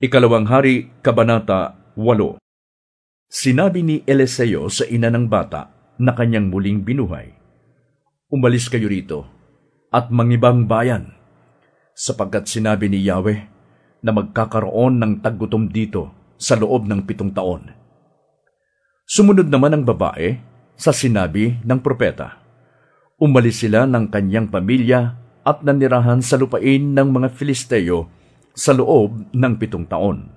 Ikalawang Hari, Kabanata 8 Sinabi ni Eliseo sa ina ng bata na kanyang muling binuhay, Umalis kayo rito at mangibang bayan, sapagkat sinabi ni Yahweh na magkakaroon ng taggutom dito sa loob ng pitong taon. Sumunod naman ang babae sa sinabi ng propeta. Umalis sila ng kanyang pamilya at nanirahan sa lupain ng mga Filisteo sa loob ng pitong taon.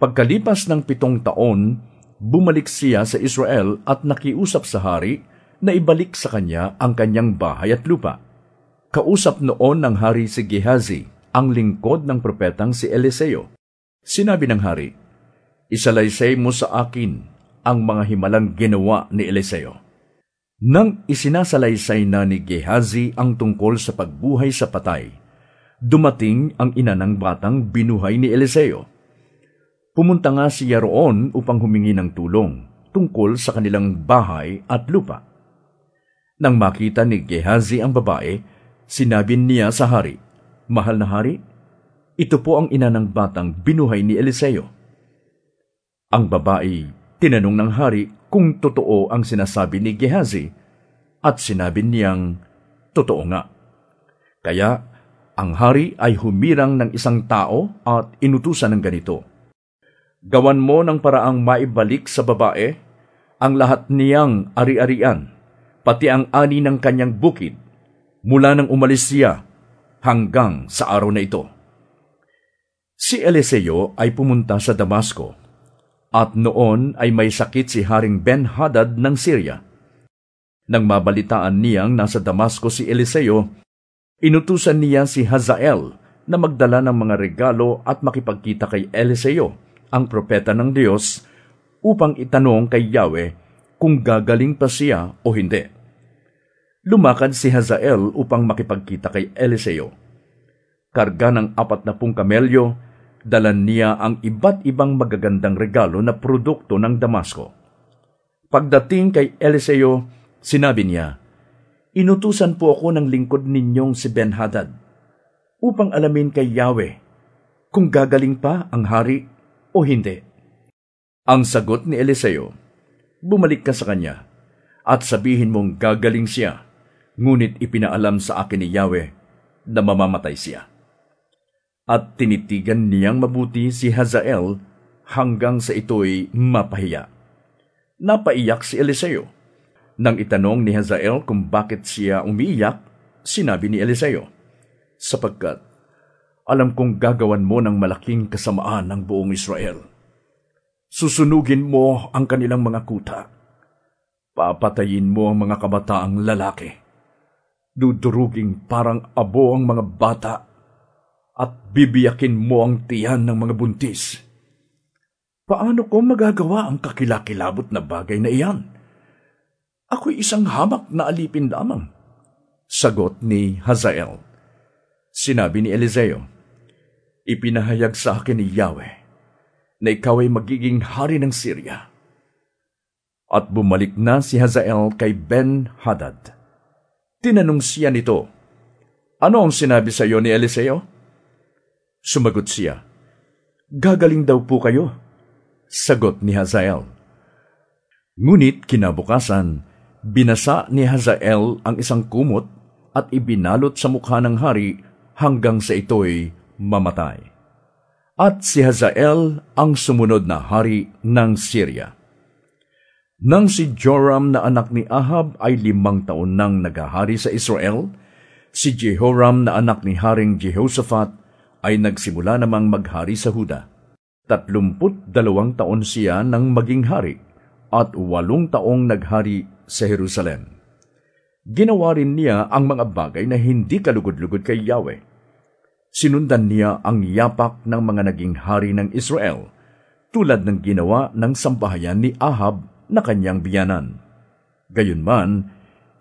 Pagkalipas ng pitong taon, bumalik siya sa Israel at nakiusap sa hari na ibalik sa kanya ang kanyang bahay at lupa. Kausap noon ng hari si Gehazi, ang lingkod ng propetang si Eliseo. Sinabi ng hari, Isalaysay mo sa akin ang mga himalang ginawa ni Eliseo. Nang isinasalaysay na ni Gehazi ang tungkol sa pagbuhay sa patay, dumating ang ina ng batang binuhay ni Eliseo. Pumunta nga siya roon upang humingi ng tulong tungkol sa kanilang bahay at lupa. Nang makita ni Gehazi ang babae, sinabi niya sa hari, Mahal na hari, ito po ang ina ng batang binuhay ni Eliseo. Ang babae tinanong ng hari kung totoo ang sinasabi ni Gehazi at sinabi niyang, Totoo nga. Kaya ang hari ay humirang ng isang tao at inutusan ng ganito. Gawan mo ng paraang maibalik sa babae ang lahat niyang ari-arian, pati ang ani ng kanyang bukid, mula nang umalis siya hanggang sa araw na ito. Si Eliseo ay pumunta sa Damasco, at noon ay may sakit si Haring Ben-Hadad ng Syria. Nang mabalitaan niyang nasa Damasco si Eliseo, Inutusan niya si Hazael na magdala ng mga regalo at makipagkita kay Eliseo, ang propeta ng Diyos, upang itanong kay Yahweh kung gagaling pa siya o hindi. Lumakad si Hazael upang makipagkita kay Eliseo. Karga ng apat na pung kamelyo, dalan niya ang iba't ibang magagandang regalo na produkto ng Damasco. Pagdating kay Eliseo, sinabi niya, Inutusan po ako ng lingkod ninyong si Ben-Hadad upang alamin kay Yahweh kung gagaling pa ang hari o hindi. Ang sagot ni Eliseo, bumalik ka sa kanya at sabihin mong gagaling siya, ngunit ipinaalam sa akin ni Yahweh na mamamatay siya. At tinitigan niyang mabuti si Hazael hanggang sa ito'y mapahiya. Napaiyak si Eliseo nang itanong ni Hazael kung bakit siya umiiyak, sinabi ni Eliseo, Sapagkat alam kong gagawan mo ng malaking kasamaan ng buong Israel. Susunugin mo ang kanilang mga kuta. Papatayin mo ang mga kabataang lalaki. Duduruging parang abo ang mga bata at bibiyakin mo ang tiyan ng mga buntis. Paano ko magagawa ang kakilakilabot na bagay na iyan? Ako'y isang hamak na alipin lamang. Sagot ni Hazael. Sinabi ni Eliseo, Ipinahayag sa akin ni Yahweh na ikaw ay magiging hari ng Syria. At bumalik na si Hazael kay Ben-Hadad. Tinanong siya nito, Ano ang sinabi sa iyo ni Eliseo? Sumagot siya, Gagaling daw po kayo. Sagot ni Hazael. Ngunit kinabukasan, Binasa ni Hazael ang isang kumot at ibinalot sa mukha ng hari hanggang sa ito'y mamatay. At si Hazael ang sumunod na hari ng Syria. Nang si Joram na anak ni Ahab ay limang taon nang nagahari sa Israel, si Jehoram na anak ni Haring Jehoshaphat ay nagsimula namang maghari sa Huda. Tatlumput dalawang taon siya nang maging hari at walong taong naghari sa Jerusalem. Ginawa rin niya ang mga bagay na hindi kalugod-lugod kay Yahweh. Sinundan niya ang yapak ng mga naging hari ng Israel, tulad ng ginawa ng sambahayan ni Ahab na kanyang biyanan. Gayunman,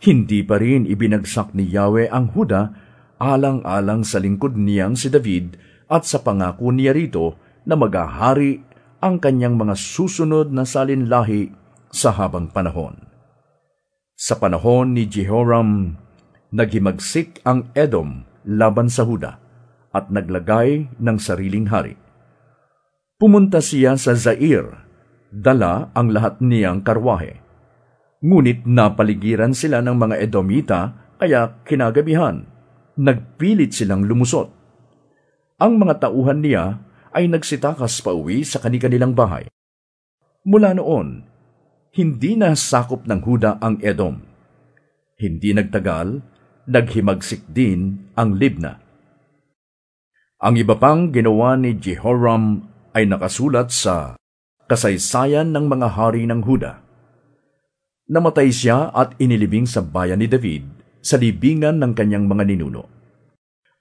hindi pa rin ibinagsak ni Yahweh ang Huda alang-alang sa lingkod niyang si David at sa pangako niya rito na magahari ang kanyang mga susunod na salinlahi sa habang panahon. Sa panahon ni Jehoram, naghimagsik ang Edom laban sa Huda at naglagay ng sariling hari. Pumunta siya sa Zair, dala ang lahat niyang karwahe. Ngunit napaligiran sila ng mga Edomita, kaya kinagabihan, nagpilit silang lumusot. Ang mga tauhan niya ay nagsitakas pa uwi sa kanilang bahay. Mula noon, hindi na sakop ng Huda ang Edom. Hindi nagtagal, naghimagsik din ang Libna. Ang iba pang ginawa ni Jehoram ay nakasulat sa kasaysayan ng mga hari ng Huda. Namatay siya at inilibing sa bayan ni David sa libingan ng kanyang mga ninuno.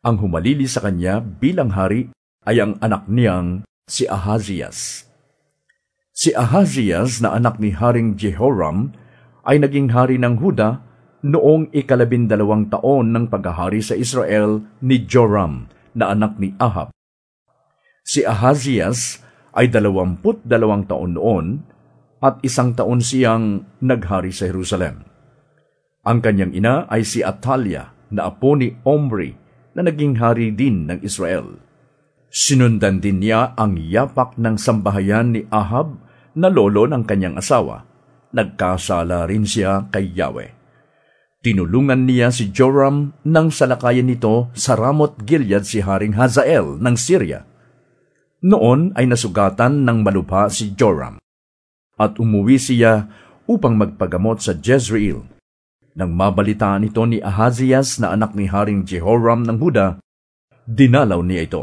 Ang humalili sa kanya bilang hari ay ang anak niyang si Ahazias. Si Ahazias na anak ni Haring Jehoram ay naging hari ng Huda noong ikalabindalawang taon ng paghahari sa Israel ni Joram na anak ni Ahab. Si Ahazias ay dalawamput dalawang taon noon at isang taon siyang naghari sa Jerusalem. Ang kanyang ina ay si Atalia na apo ni Omri na naging hari din ng Israel. Sinundan din niya ang yapak ng sambahayan ni Ahab na lolo ng kanyang asawa. Nagkasala rin siya kay Yahweh. Tinulungan niya si Joram nang salakayan nito sa Ramot Gilead si Haring Hazael ng Syria. Noon ay nasugatan ng malubha si Joram at umuwi siya upang magpagamot sa Jezreel. Nang mabalitaan ito ni Ahazias na anak ni Haring Jehoram ng Huda, dinalaw niya ito.